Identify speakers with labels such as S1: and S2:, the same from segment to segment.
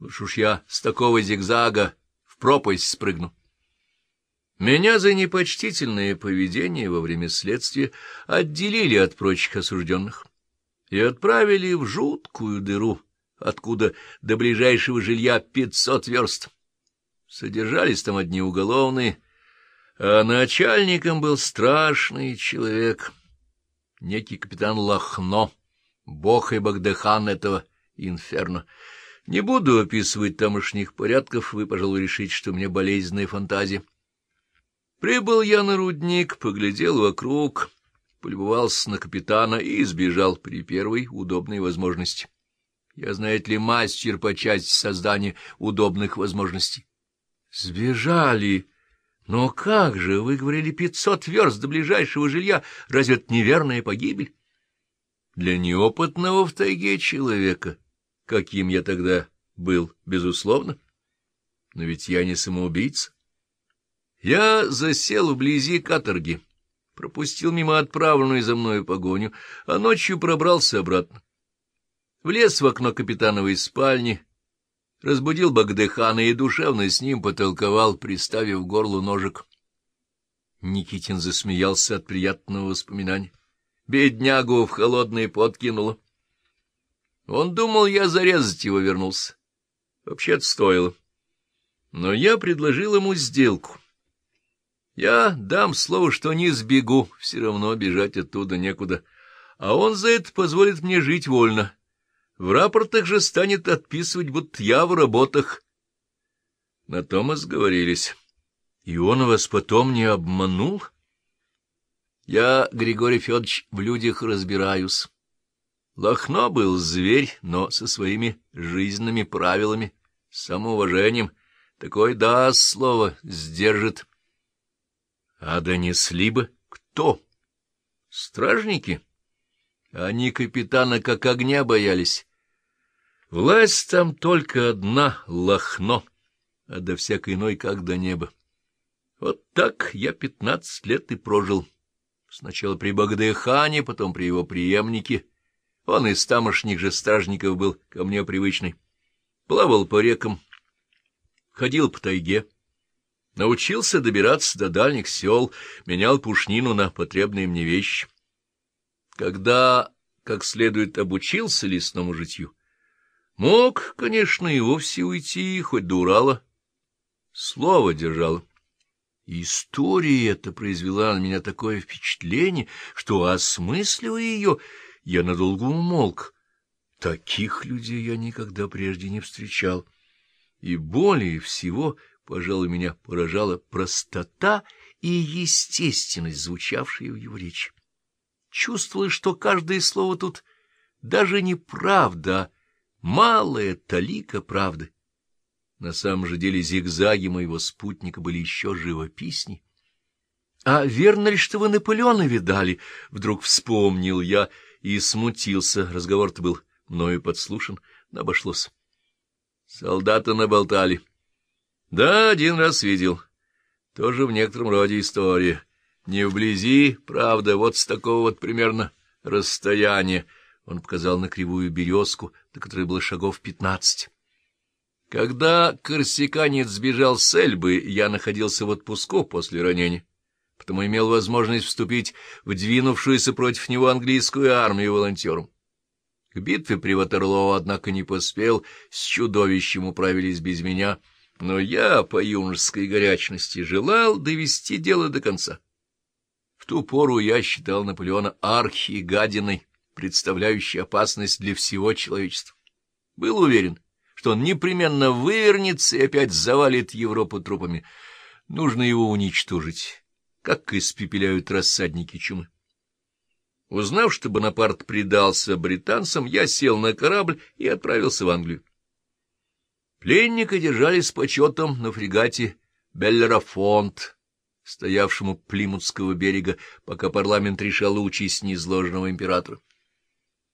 S1: Лучше уж я с такого зигзага в пропасть спрыгну. Меня за непочтительное поведение во время следствия отделили от прочих осужденных и отправили в жуткую дыру, откуда до ближайшего жилья пятьсот верст. Содержались там одни уголовные, а начальником был страшный человек, некий капитан Лохно, бог и богдехан этого инферно. Не буду описывать тамошних порядков, вы, пожалуй, решите, что мне болезненная фантазия. Прибыл я на рудник, поглядел вокруг, полюбовался на капитана и сбежал при первой удобной возможности. Я, знаете ли, мастер по части создания удобных возможностей. Сбежали. Но как же, вы говорили, пятьсот верст до ближайшего жилья. Разве это неверная погибель? Для неопытного в тайге человека, каким я тогда был, безусловно. Но ведь я не самоубийца. Я засел вблизи каторги, пропустил мимо отправленную за мною погоню, а ночью пробрался обратно. Влез в окно капитановой спальни, разбудил Багдыхана и душевно с ним потолковал, приставив горлу ножик. Никитин засмеялся от приятного воспоминания. Беднягу в холодный пот кинуло. Он думал, я зарезать его вернулся. Вообще-то стоило. Но я предложил ему сделку. Я дам слово, что не сбегу, все равно бежать оттуда некуда, а он за это позволит мне жить вольно. В рапортах же станет отписывать, будто я в работах. На том мы сговорились. И он вас потом не обманул? Я, Григорий Федорович, в людях разбираюсь. Лохно был зверь, но со своими жизненными правилами, самоуважением. Такой даст слово, сдержит. А донесли бы кто? Стражники? Они капитана как огня боялись. Власть там только одна — Лохно, а до всякой иной как до неба. Вот так я пятнадцать лет и прожил. Сначала при Багдыхане, потом при его преемнике. Он из тамошних же стражников был ко мне привычный. Плавал по рекам, ходил по тайге. Научился добираться до дальних сел, менял пушнину на потребные мне вещи. Когда как следует обучился лесному житью, мог, конечно, и вовсе уйти, хоть до Урала. Слово держал. История эта произвела на меня такое впечатление, что, осмысливая ее, я надолго умолк. Таких людей я никогда прежде не встречал. И более всего Пожалуй, меня поражала простота и естественность, звучавшие в его речи. Чувствовалось, что каждое слово тут даже не правда, а малая талика правды. На самом же деле зигзаги моего спутника были еще живописней. — А верно ли, что вы Наполеона видали? — вдруг вспомнил я и смутился. Разговор-то был мною подслушан, но обошлось. Солдаты наболтали. Да, один раз видел. Тоже в некотором роде история. Не вблизи, правда, вот с такого вот примерно расстояния. Он показал на кривую березку, до которой было шагов пятнадцать. Когда корсиканец сбежал с Эльбы, я находился в отпуску после ранения, потому имел возможность вступить в двинувшуюся против него английскую армию волонтером. К битве при Ватерлоо, однако, не поспел, с чудовищем управились без меня — но я по юношеской горячности желал довести дело до конца. В ту пору я считал Наполеона архигадиной, представляющей опасность для всего человечества. Был уверен, что он непременно вывернется и опять завалит Европу трупами. Нужно его уничтожить, как испепеляют рассадники чумы. Узнав, что Бонапарт предался британцам, я сел на корабль и отправился в Англию. Пленника держали с почетом на фрегате Беллерафонт, стоявшему Плимутского берега, пока парламент решал участь незложенного императора.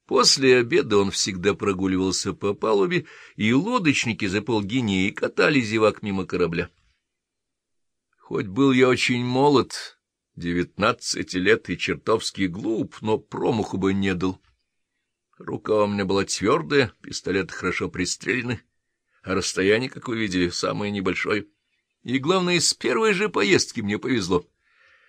S1: После обеда он всегда прогуливался по палубе, и лодочники за полгинеи катали зевак мимо корабля. Хоть был я очень молод, девятнадцати лет и чертовски глуп, но промаху бы не дал. Рука у меня была твердая, пистолеты хорошо пристрелены а расстояние, как вы видели, самое небольшое. И, главное, с первой же поездки мне повезло.